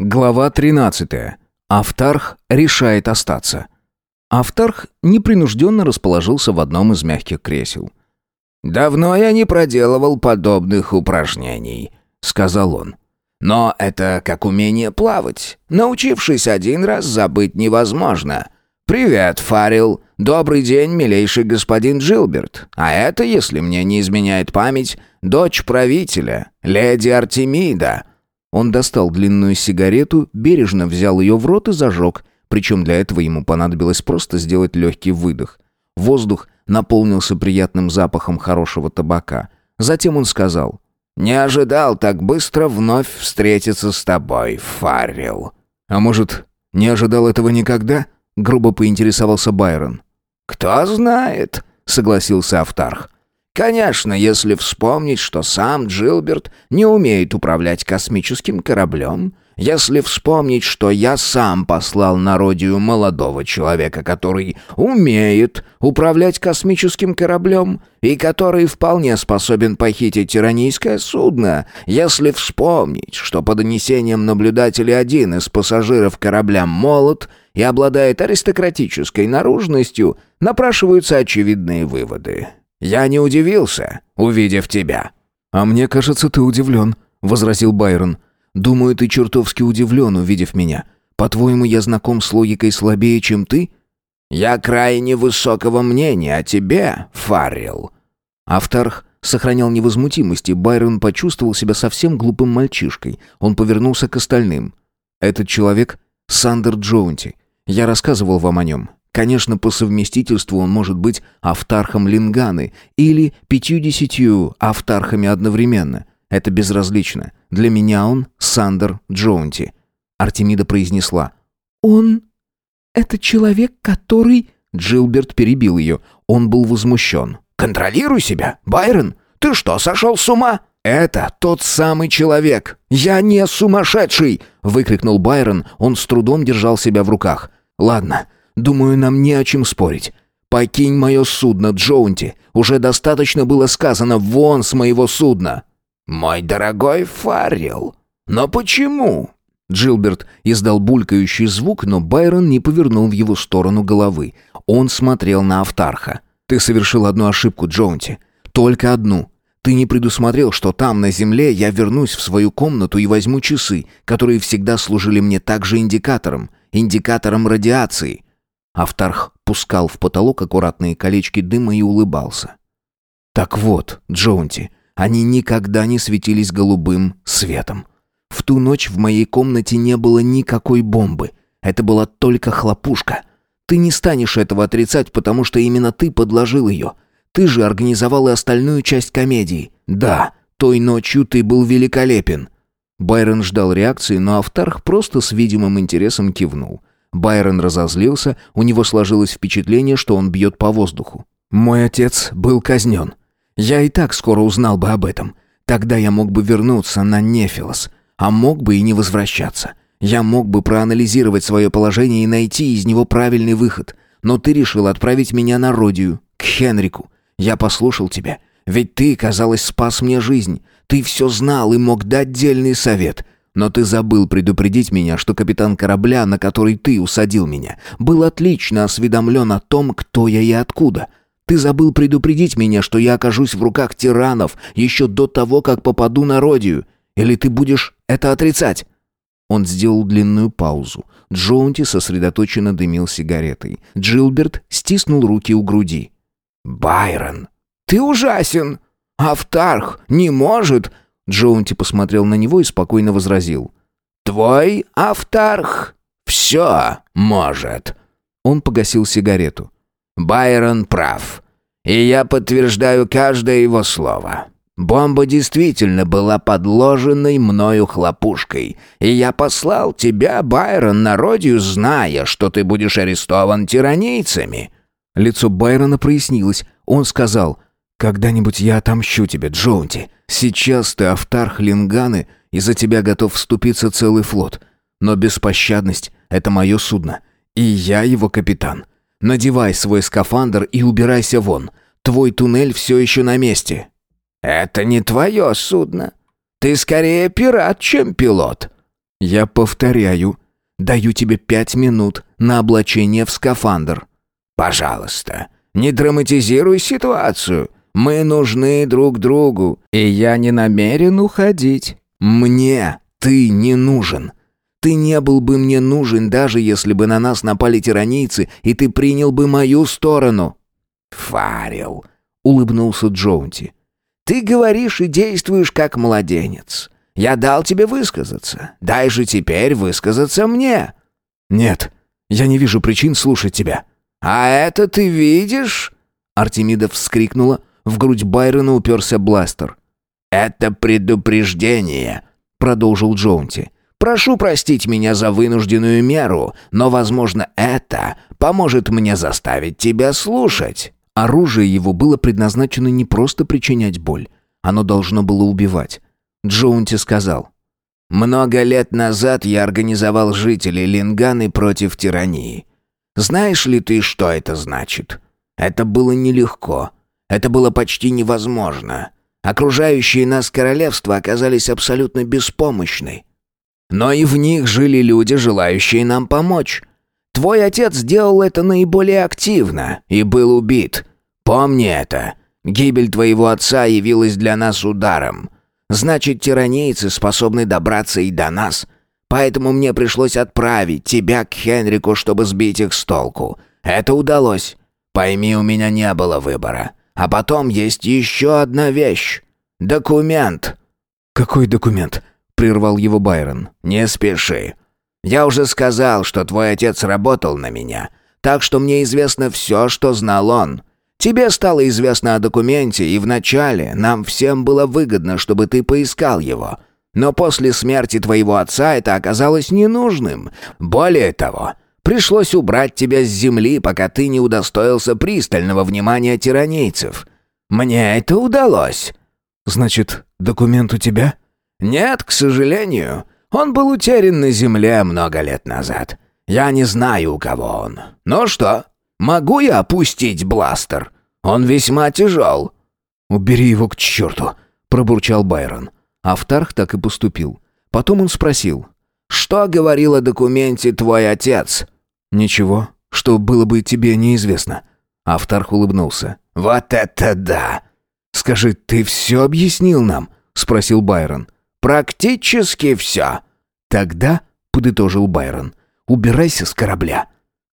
Глава 13. Автарх решает остаться. Автарх непринужденно расположился в одном из мягких кресел. «Давно я не проделывал подобных упражнений», — сказал он. «Но это как умение плавать. Научившись один раз, забыть невозможно. Привет, Фарил. Добрый день, милейший господин Джилберт. А это, если мне не изменяет память, дочь правителя, леди Артемида». Он достал длинную сигарету, бережно взял ее в рот и зажег, причем для этого ему понадобилось просто сделать легкий выдох. Воздух наполнился приятным запахом хорошего табака. Затем он сказал, «Не ожидал так быстро вновь встретиться с тобой, Фаррелл». «А может, не ожидал этого никогда?» — грубо поинтересовался Байрон. «Кто знает», — согласился Автарх. Конечно, если вспомнить, что сам Джилберт не умеет управлять космическим кораблем, если вспомнить, что я сам послал на Родию молодого человека, который умеет управлять космическим кораблем и который вполне способен похитить тиранийское судно, если вспомнить, что по донесениям наблюдателей один из пассажиров корабля молод и обладает аристократической наружностью, напрашиваются очевидные выводы. «Я не удивился, увидев тебя». «А мне кажется, ты удивлен», — возразил Байрон. «Думаю, ты чертовски удивлен, увидев меня. По-твоему, я знаком с логикой слабее, чем ты?» «Я крайне высокого мнения о тебе, Фаррелл». Автарх сохранял невозмутимость, и Байрон почувствовал себя совсем глупым мальчишкой. Он повернулся к остальным. «Этот человек — Сандер Джоунти. Я рассказывал вам о нем. Конечно, по совместительству он может быть автархом Линганы или пятьюдесятью автархами одновременно. Это безразлично. Для меня он Сандер Джоунти. Артемида произнесла. «Он... это человек, который...» Джилберт перебил ее. Он был возмущен. «Контролируй себя, Байрон! Ты что, сошел с ума?» «Это тот самый человек! Я не сумасшедший!» — выкрикнул Байрон. Он с трудом держал себя в руках. «Ладно, Думаю, нам не о чем спорить. Покинь мое судно, Джоунти. Уже достаточно было сказано «вон с моего судна». «Мой дорогой Фаррелл, но почему?» Джилберт издал булькающий звук, но Байрон не повернул в его сторону головы. Он смотрел на Автарха. «Ты совершил одну ошибку, Джоунти. Только одну. Ты не предусмотрел, что там, на земле, я вернусь в свою комнату и возьму часы, которые всегда служили мне также индикатором, индикатором радиации. Автарх пускал в потолок аккуратные колечки дыма и улыбался. Так вот, Джоунти, они никогда не светились голубым светом. В ту ночь в моей комнате не было никакой бомбы. Это была только хлопушка. Ты не станешь этого отрицать, потому что именно ты подложил ее. Ты же организовал и остальную часть комедии. Да, той ночью ты был великолепен. Байрон ждал реакции, но Автарх просто с видимым интересом кивнул. Байрон разозлился, у него сложилось впечатление, что он бьет по воздуху. «Мой отец был казнен. Я и так скоро узнал бы об этом. Тогда я мог бы вернуться на Нефилос, а мог бы и не возвращаться. Я мог бы проанализировать свое положение и найти из него правильный выход. Но ты решил отправить меня на Родию, к Хенрику. Я послушал тебя, ведь ты, казалось, спас мне жизнь. Ты все знал и мог дать дельный совет. Но ты забыл предупредить меня, что капитан корабля, на который ты усадил меня, был отлично осведомлен о том, кто я и откуда. Ты забыл предупредить меня, что я окажусь в руках тиранов еще до того, как попаду на Родию. Или ты будешь это отрицать?» Он сделал длинную паузу. Джоунти сосредоточенно дымил сигаретой. Джилберт стиснул руки у груди. «Байрон, ты ужасен! Автарх не может...» Джоунти посмотрел на него и спокойно возразил. «Твой автарх все может». Он погасил сигарету. «Байрон прав. И я подтверждаю каждое его слово. Бомба действительно была подложенной мною хлопушкой, и я послал тебя, Байрон, на родию, зная, что ты будешь арестован тиранийцами». Лицо Байрона прояснилось. Он сказал, «Когда-нибудь я отомщу тебе, Джоунти. Сейчас ты автарх Линганы, и за тебя готов вступиться целый флот. Но беспощадность — это мое судно. И я его капитан. Надевай свой скафандр и убирайся вон. Твой туннель все еще на месте». «Это не твое судно. Ты скорее пират, чем пилот». «Я повторяю, даю тебе пять минут на облачение в скафандр». «Пожалуйста, не драматизируй ситуацию. Мы нужны друг другу, и я не намерен уходить». «Мне ты не нужен. Ты не был бы мне нужен, даже если бы на нас напали тиранийцы, и ты принял бы мою сторону». «Фарил», — улыбнулся Джоунти. «Ты говоришь и действуешь как младенец. Я дал тебе высказаться. Дай же теперь высказаться мне». «Нет, я не вижу причин слушать тебя». «А это ты видишь?» Артемида вскрикнула, в грудь Байрона уперся бластер. «Это предупреждение», — продолжил Джоунти. «Прошу простить меня за вынужденную меру, но, возможно, это поможет мне заставить тебя слушать». Оружие его было предназначено не просто причинять боль. Оно должно было убивать. Джоунти сказал. «Много лет назад я организовал жителей Линганы против тирании. Знаешь ли ты, что это значит? Это было нелегко. Это было почти невозможно. Окружающие нас королевства оказались абсолютно беспомощны. Но и в них жили люди, желающие нам помочь. Твой отец сделал это наиболее активно и был убит. Помни это. Гибель твоего отца явилась для нас ударом. Значит, тиранийцы способны добраться и до нас. Поэтому мне пришлось отправить тебя к Хенрику, чтобы сбить их с толку. Это удалось. Пойми, у меня не было выбора. А потом есть еще одна вещь. Документ. Какой документ? прервал его Байрон. Не спеши. Я уже сказал, что твой отец работал на меня, так что мне известно все, что знал он. Тебе стало известно о документе, и вначале нам всем было выгодно, чтобы ты поискал его. Но после смерти твоего отца это оказалось ненужным. Более того, пришлось убрать тебя с земли, пока ты не удостоился пристального внимания тиранейцев. Мне это удалось. Значит, документ у тебя? Нет, к сожалению. Он был утерян на земле много лет назад. Я не знаю, у кого он. Ну что, Могу я опустить бластер? Он весьма тяжел». «Убери его к черту», — пробурчал Байрон. Автарх так и поступил. Потом он спросил. «Что говорил о документе твой отец?» «Ничего, что было бы тебе неизвестно». Автарх улыбнулся. «Вот это да!» «Скажи, ты все объяснил нам?» — спросил Байрон. «Практически все». «Тогда», — подытожил Байрон, — «убирайся с корабля.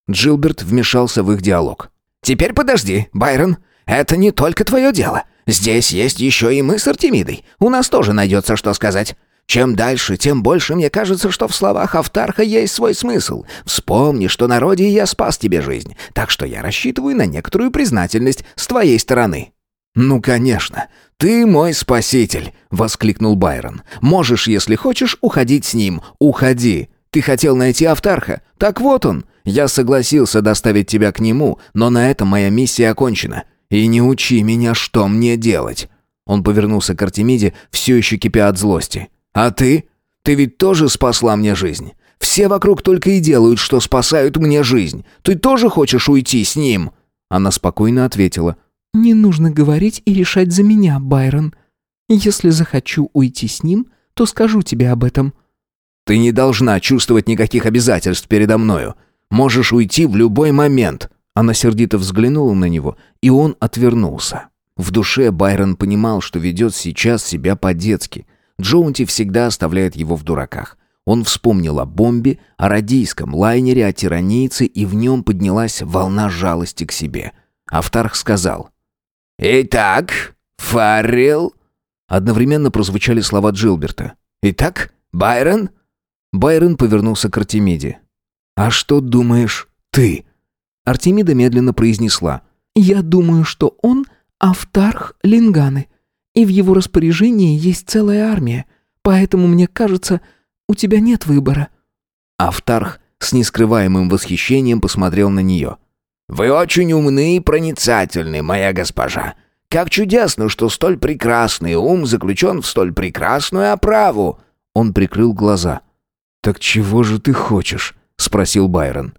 Джилберт вмешался в их диалог. «Теперь подожди, Байрон. Это не только твое дело. Здесь есть еще и мы с Артемидой. У нас тоже найдется что сказать. Чем дальше, тем больше мне кажется, что в словах Автарха есть свой смысл. Вспомни, что на роде я спас тебе жизнь, так что я рассчитываю на некоторую признательность с твоей стороны». «Ну, конечно. Ты мой спаситель!» — воскликнул Байрон. «Можешь, если хочешь, уходить с ним. Уходи. Ты хотел найти Автарха? Так вот он. Я согласился доставить тебя к нему, но на этом моя миссия окончена. И не учи меня, что мне делать». Он повернулся к Артемиде, все еще кипя от злости. «А ты? Ты ведь тоже спасла мне жизнь. Все вокруг только и делают, что спасают мне жизнь. Ты тоже хочешь уйти с ним?» Она спокойно ответила. «Не нужно говорить и решать за меня, Байрон. Если захочу уйти с ним, то скажу тебе об этом». Ты не должна чувствовать никаких обязательств передо мною. Можешь уйти в любой момент». Она сердито взглянула на него, и он отвернулся. В душе Байрон понимал, что ведет сейчас себя по-детски. Джоунти всегда оставляет его в дураках. Он вспомнил о бомбе, о радийском лайнере, о тиранийце, и в нем поднялась волна жалости к себе. Автарх сказал. «Итак, Фаррелл?» Одновременно прозвучали слова Джилберта. «Итак, Байрон?» Байрон повернулся к Артемиде. «А что думаешь ты?» Артемида медленно произнесла. «Я думаю, что он Автарх Линганы, и в его распоряжении есть целая армия, поэтому, мне кажется, у тебя нет выбора». Автарх с нескрываемым восхищением посмотрел на нее. «Вы очень умны и проницательны, моя госпожа. Как чудесно, что столь прекрасный ум заключен в столь прекрасную оправу!» Он прикрыл глаза. «Так чего же ты хочешь?» — спросил Байрон.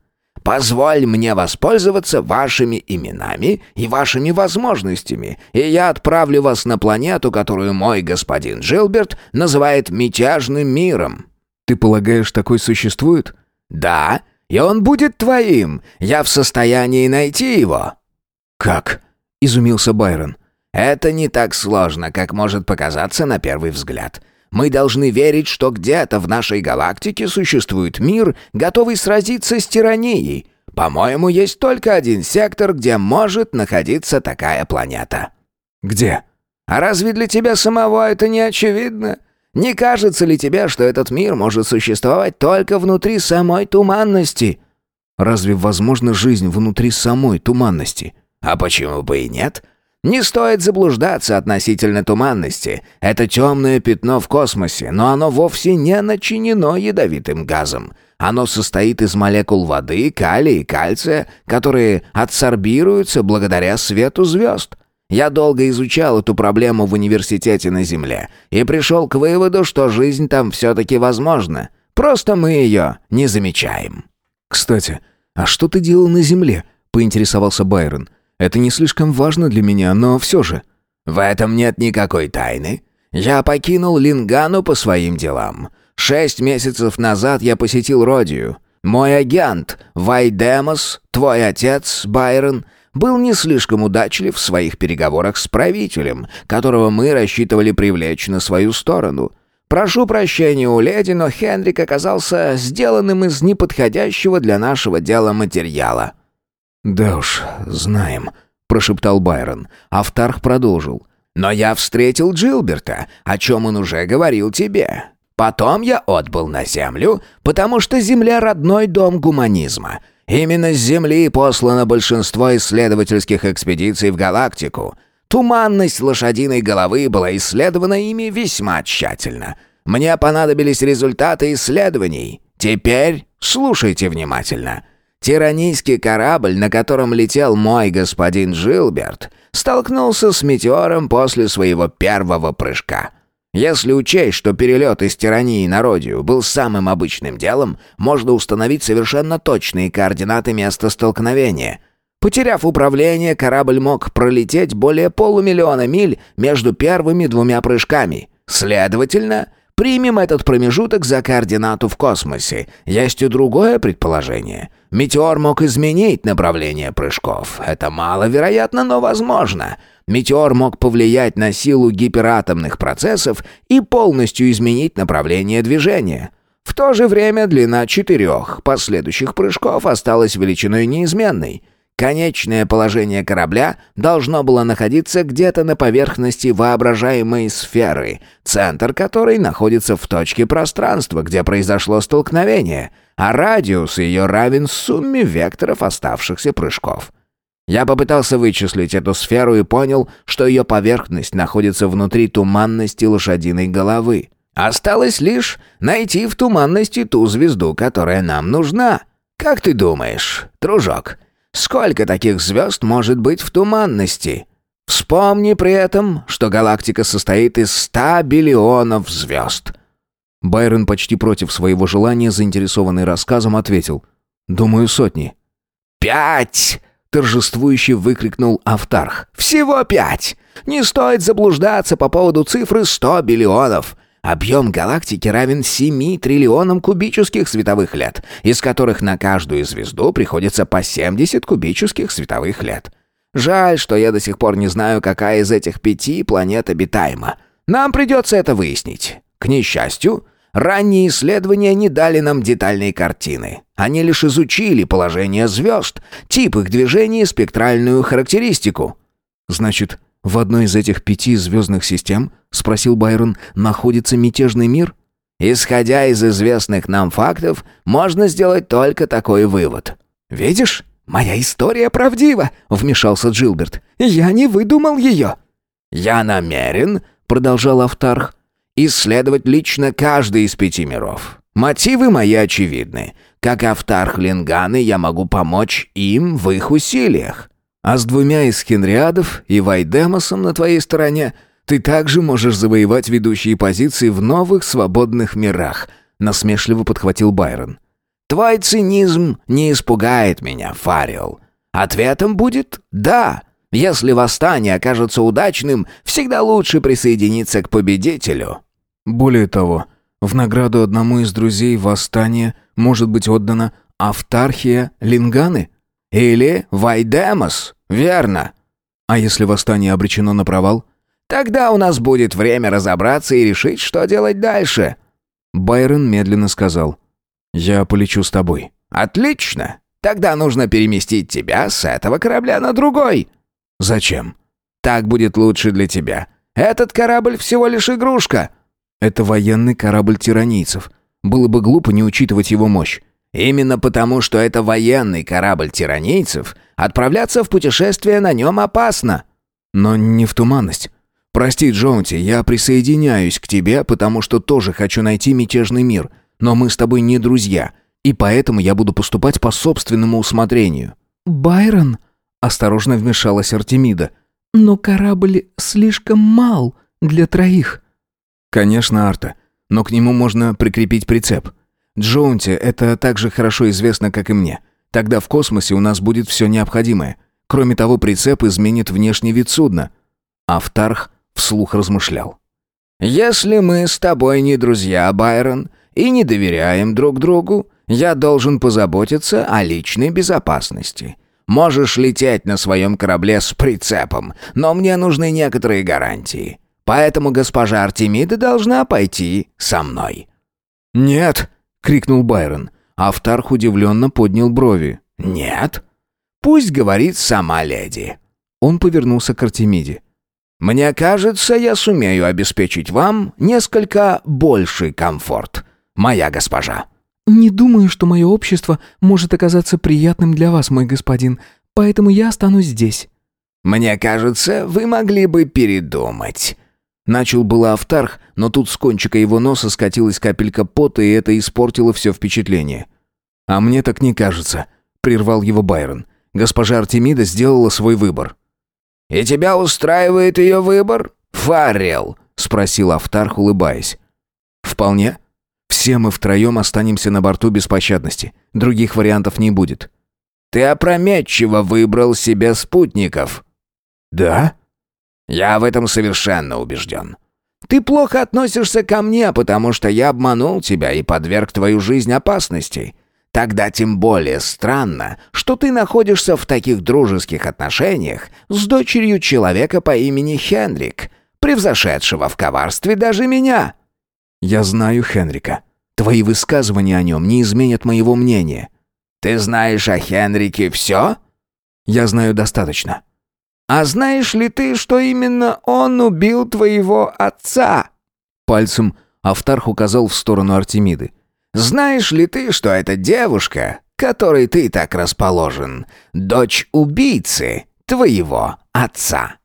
«Позволь мне воспользоваться вашими именами и вашими возможностями, и я отправлю вас на планету, которую мой господин Джилберт называет мятежным миром». Ты полагаешь, такой существует? Да, и он будет твоим. Я в состоянии найти его. Как? Изумился Байрон. Это не так сложно, как может показаться на первый взгляд. Мы должны верить, что где-то в нашей галактике существует мир, готовый сразиться с тиранией. По-моему, есть только один сектор, где может находиться такая планета. Где? А разве для тебя самого это не очевидно? Не кажется ли тебе, что этот мир может существовать только внутри самой туманности? Разве возможна жизнь внутри самой туманности? А почему бы и нет? Не стоит заблуждаться относительно туманности. Это темное пятно в космосе, но оно вовсе не начинено ядовитым газом. Оно состоит из молекул воды, калия и кальция, которые адсорбируются благодаря свету звезд. Я долго изучал эту проблему в университете на Земле и пришел к выводу, что жизнь там все-таки возможна. Просто мы ее не замечаем. «Кстати, а что ты делал на Земле?» — поинтересовался Байрон. «Это не слишком важно для меня, но все же». «В этом нет никакой тайны. Я покинул Лингану по своим делам. Шесть месяцев назад я посетил Родию. Мой агент, Вайдемос, твой отец, Байрон, был не слишком удачлив в своих переговорах с правителем, которого мы рассчитывали привлечь на свою сторону. Прошу прощения у леди, но Хенрик оказался сделанным из неподходящего для нашего дела материала». «Да уж, знаем», — прошептал Байрон. Автарх продолжил. «Но я встретил Джилберта, о чем он уже говорил тебе. Потом я отбыл на Землю, потому что Земля — родной дом гуманизма». Именно с Земли послано большинство исследовательских экспедиций в галактику. Туманность лошадиной головы была исследована ими весьма тщательно. Мне понадобились результаты исследований. Теперь слушайте внимательно. Тиранийский корабль, на котором летел мой господин Джилберт, столкнулся с метеором после своего первого прыжка. Если учесть, что перелет из тирании на Родию был самым обычным делом, можно установить совершенно точные координаты места столкновения. Потеряв управление, корабль мог пролететь более полумиллиона миль между первыми двумя прыжками. Следовательно, примем этот промежуток за координату в космосе. Есть и другое предположение. Метеор мог изменить направление прыжков. Это маловероятно, но возможно. Метеор мог повлиять на силу гиператомных процессов и полностью изменить направление движения. В то же время длина четырех последующих прыжков осталась величиной неизменной. Конечное положение корабля должно было находиться где-то на поверхности воображаемой сферы, центр которой находится в точке пространства, где произошло столкновение, а радиус ее равен сумме векторов оставшихся прыжков. Я попытался вычислить эту сферу и понял, что ее поверхность находится внутри туманности лошадиной головы. Осталось лишь найти в туманности ту звезду, которая нам нужна. Как ты думаешь, дружок, сколько таких звезд может быть в туманности? Вспомни при этом, что галактика состоит из ста биллионов звезд. Байрон почти против своего желания, заинтересованный рассказом, ответил. «Думаю, сотни». «Пять!» торжествующе выкрикнул Автарх. «Всего пять! Не стоит заблуждаться по поводу цифры 100 биллионов!» Объем галактики равен 7 триллионам кубических световых лет, из которых на каждую звезду приходится по 70 кубических световых лет. Жаль, что я до сих пор не знаю, какая из этих пяти планет обитаема. Нам придется это выяснить. К несчастью, Ранние исследования не дали нам детальной картины. Они лишь изучили положение звезд, тип их движения и спектральную характеристику. «Значит, в одной из этих пяти звездных систем, — спросил Байрон, — находится мятежный мир?» «Исходя из известных нам фактов, можно сделать только такой вывод». «Видишь, моя история правдива», — вмешался Джилберт. «Я не выдумал ее». «Я намерен», — продолжал Автарх, исследовать лично каждый из пяти миров. Мотивы мои очевидны. Как автарх Линганы я могу помочь им в их усилиях. А с двумя из Хенриадов и Вайдемосом на твоей стороне ты также можешь завоевать ведущие позиции в новых свободных мирах», — насмешливо подхватил Байрон. «Твой цинизм не испугает меня, Фарил. Ответом будет «да». Если восстание окажется удачным, всегда лучше присоединиться к победителю». Более того, В награду одному из друзей восстания может быть отдана Автархия Линганы? Или Вайдемос, верно. А если восстание обречено на провал? Тогда у нас будет время разобраться и решить, что делать дальше. Байрон медленно сказал. «Я полечу с тобой». «Отлично. Тогда нужно переместить тебя с этого корабля на другой». «Зачем?» «Так будет лучше для тебя. Этот корабль всего лишь игрушка». «Это военный корабль тиранийцев. Было бы глупо не учитывать его мощь. Именно потому, что это военный корабль тиранийцев, отправляться в путешествие на нем опасно. Но не в туманность. Прости, Джонти, я присоединяюсь к тебе, потому что тоже хочу найти мятежный мир. Но мы с тобой не друзья, и поэтому я буду поступать по собственному усмотрению». «Байрон», — осторожно вмешалась Артемида, — «но корабль слишком мал для троих». «Конечно, Арта, но к нему можно прикрепить прицеп. Джоунти это так же хорошо известно, как и мне. Тогда в космосе у нас будет все необходимое. Кроме того, прицеп изменит внешний вид судна». Автарх вслух размышлял. «Если мы с тобой не друзья, Байрон, и не доверяем друг другу, я должен позаботиться о личной безопасности. Можешь лететь на своем корабле с прицепом, но мне нужны некоторые гарантии. Поэтому госпожа Артемида должна пойти со мной». «Нет!» — крикнул Байрон. Автарх удивленно поднял брови. «Нет? Пусть говорит сама леди». Он повернулся к Артемиде. «Мне кажется, я сумею обеспечить вам несколько больший комфорт, моя госпожа». «Не думаю, что мое общество может оказаться приятным для вас, мой господин, поэтому я останусь здесь». «Мне кажется, вы могли бы передумать». Начал было Автарх, но тут с кончика его носа скатилась капелька пота, и это испортило все впечатление. «А мне так не кажется», — прервал его Байрон. «Госпожа Артемида сделала свой выбор». «И тебя устраивает ее выбор, Фаррел?» — спросил Автарх, улыбаясь. «Вполне. Все мы втроем останемся на борту беспощадности. Других вариантов не будет». «Ты опрометчиво выбрал себе спутников». «Да?» «Я в этом совершенно убежден. Ты плохо относишься ко мне, потому что я обманул тебя и подверг твою жизнь опасности. Тогда тем более странно, что ты находишься в таких дружеских отношениях с дочерью человека по имени Хенрик, превзошедшего в коварстве даже меня». «Я знаю Хенрика. Твои высказывания о нем не изменят моего мнения». «Ты знаешь о Хенрике все?» «Я знаю достаточно». «А знаешь ли ты, что именно он убил твоего отца?» Пальцем Автарх указал в сторону Артемиды. «Знаешь ли ты, что эта девушка, которой ты так расположен, дочь убийцы твоего отца?»